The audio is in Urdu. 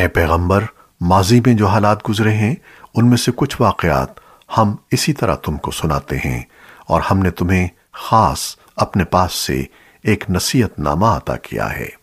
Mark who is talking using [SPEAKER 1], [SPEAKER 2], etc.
[SPEAKER 1] اے پیغمبر، ماضی میں جو حالات گزرے ہیں، ان میں سے کچھ واقعات ہم اسی طرح تم کو سناتے ہیں اور ہم نے تمہیں خاص اپنے پاس سے ایک نصیحت نامہ عطا کیا ہے۔